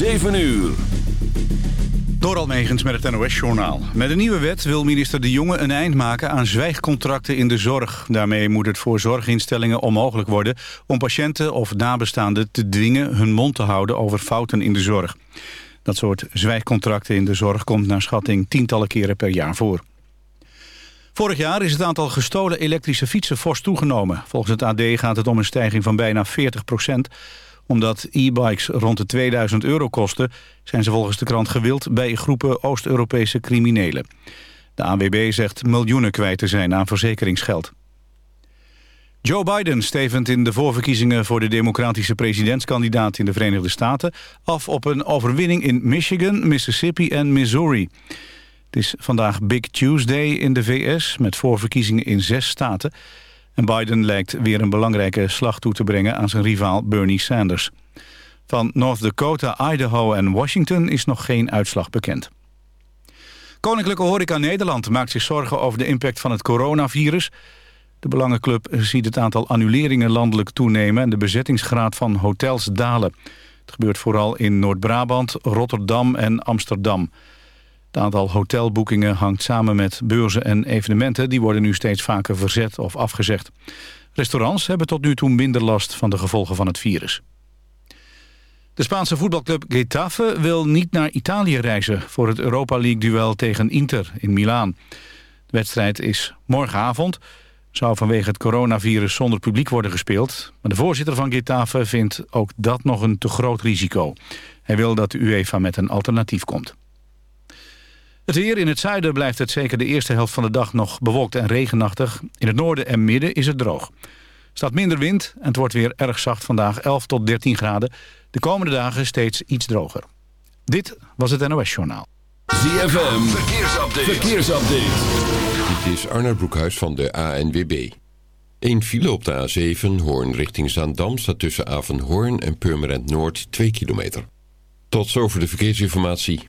7 uur. Door Almegens met het NOS-journaal. Met een nieuwe wet wil minister De Jonge een eind maken aan zwijgcontracten in de zorg. Daarmee moet het voor zorginstellingen onmogelijk worden... om patiënten of nabestaanden te dwingen hun mond te houden over fouten in de zorg. Dat soort zwijgcontracten in de zorg komt naar schatting tientallen keren per jaar voor. Vorig jaar is het aantal gestolen elektrische fietsen fors toegenomen. Volgens het AD gaat het om een stijging van bijna 40 procent omdat e-bikes rond de 2000 euro kosten... zijn ze volgens de krant gewild bij groepen Oost-Europese criminelen. De ANWB zegt miljoenen kwijt te zijn aan verzekeringsgeld. Joe Biden stevend in de voorverkiezingen voor de democratische presidentskandidaat in de Verenigde Staten af op een overwinning in Michigan, Mississippi en Missouri. Het is vandaag Big Tuesday in de VS met voorverkiezingen in zes staten. En Biden lijkt weer een belangrijke slag toe te brengen aan zijn rivaal Bernie Sanders. Van North Dakota, Idaho en Washington is nog geen uitslag bekend. Koninklijke Horeca Nederland maakt zich zorgen over de impact van het coronavirus. De Belangenclub ziet het aantal annuleringen landelijk toenemen... en de bezettingsgraad van hotels dalen. Het gebeurt vooral in Noord-Brabant, Rotterdam en Amsterdam. Het aantal hotelboekingen hangt samen met beurzen en evenementen. Die worden nu steeds vaker verzet of afgezegd. Restaurants hebben tot nu toe minder last van de gevolgen van het virus. De Spaanse voetbalclub Getafe wil niet naar Italië reizen... voor het Europa League-duel tegen Inter in Milaan. De wedstrijd is morgenavond. Zou vanwege het coronavirus zonder publiek worden gespeeld. Maar de voorzitter van Getafe vindt ook dat nog een te groot risico. Hij wil dat de UEFA met een alternatief komt. Het weer in het zuiden blijft het zeker de eerste helft van de dag nog bewolkt en regenachtig. In het noorden en midden is het droog. Er staat minder wind en het wordt weer erg zacht vandaag 11 tot 13 graden. De komende dagen steeds iets droger. Dit was het NOS Journaal. ZFM, verkeersupdate. verkeersupdate. Dit is Arnold Broekhuis van de ANWB. Eén file op de A7, Hoorn richting Zaandam... staat tussen Avenhoorn en Purmerend Noord 2 kilometer. Tot zover de verkeersinformatie.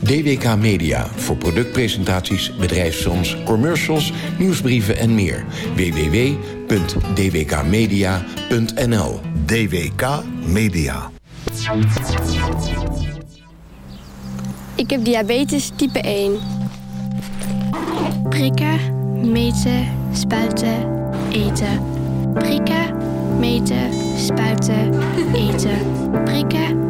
DWK Media voor productpresentaties, bedrijfsfilms, commercials, nieuwsbrieven en meer. www.dwkmedia.nl DWK Media. Ik heb diabetes type 1. Prikken, meten, spuiten, eten. Prikken, meten, spuiten, eten. Prikken,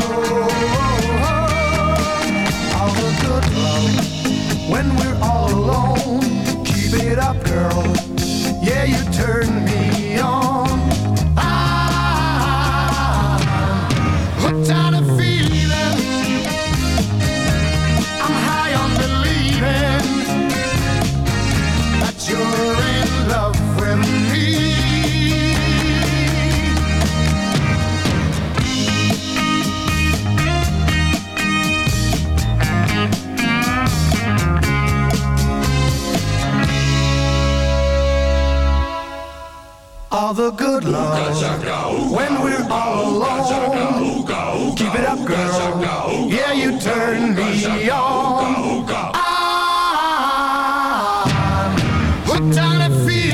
show. all the good love. When we're all alone, keep it up, girl. Yeah, you turn me on. Ah, what kind of feeling?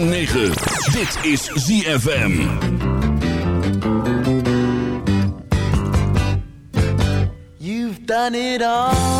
106.9. Dit is ZFM. You've done it all.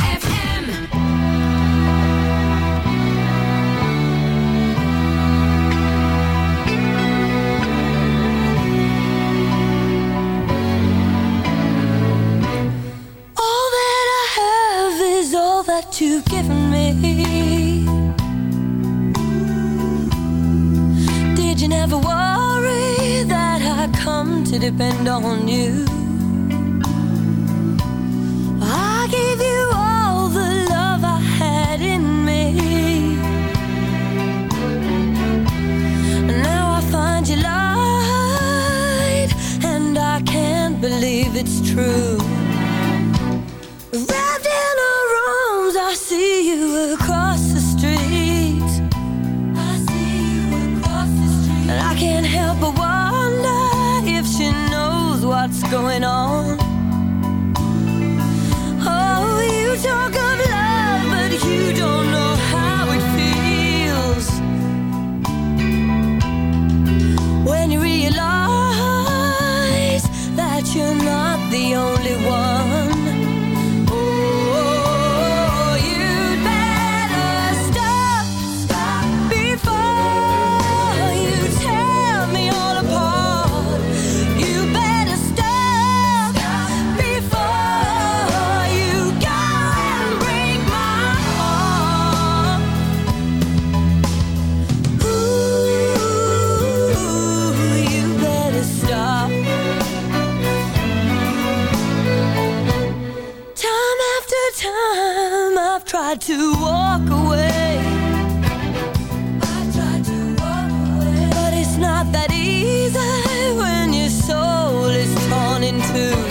depend on you. walk away. I tried to walk away, but it's not that easy when your soul is torn in two.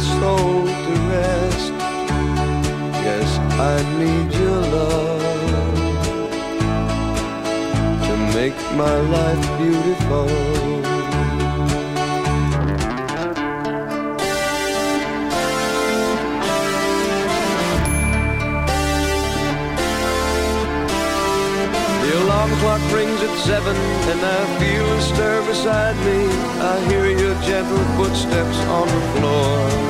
soul to rest. Yes, I need your love to make my life beautiful. alarm clock rings at seven and I feel a stir beside me. I hear your gentle footsteps on the floor.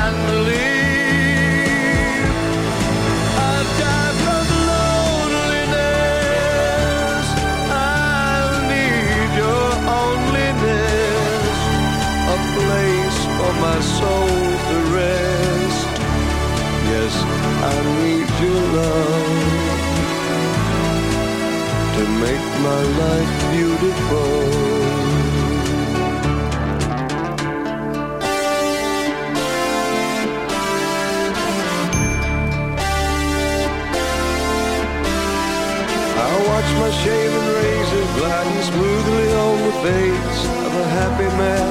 my soul rest. Yes, I need your love to make my life beautiful. I watch my shaven razor gliding smoothly on the face of a happy man